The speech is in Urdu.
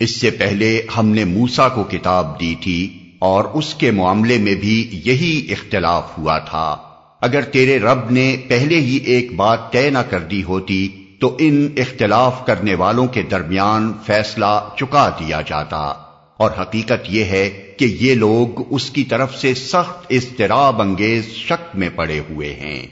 اس سے پہلے ہم نے موسا کو کتاب دی تھی اور اس کے معاملے میں بھی یہی اختلاف ہوا تھا۔ اگر تیرے رب نے پہلے ہی ایک بات طے نہ کر دی ہوتی، تو ان اختلاف کرنے والوں کے درمیان فیصلہ چکا دیا جاتا۔ اور حقیقت یہ ہے کہ یہ لوگ اس کی طرف سے سخت اضطراب انگیز شک میں پڑے ہوئے ہیں۔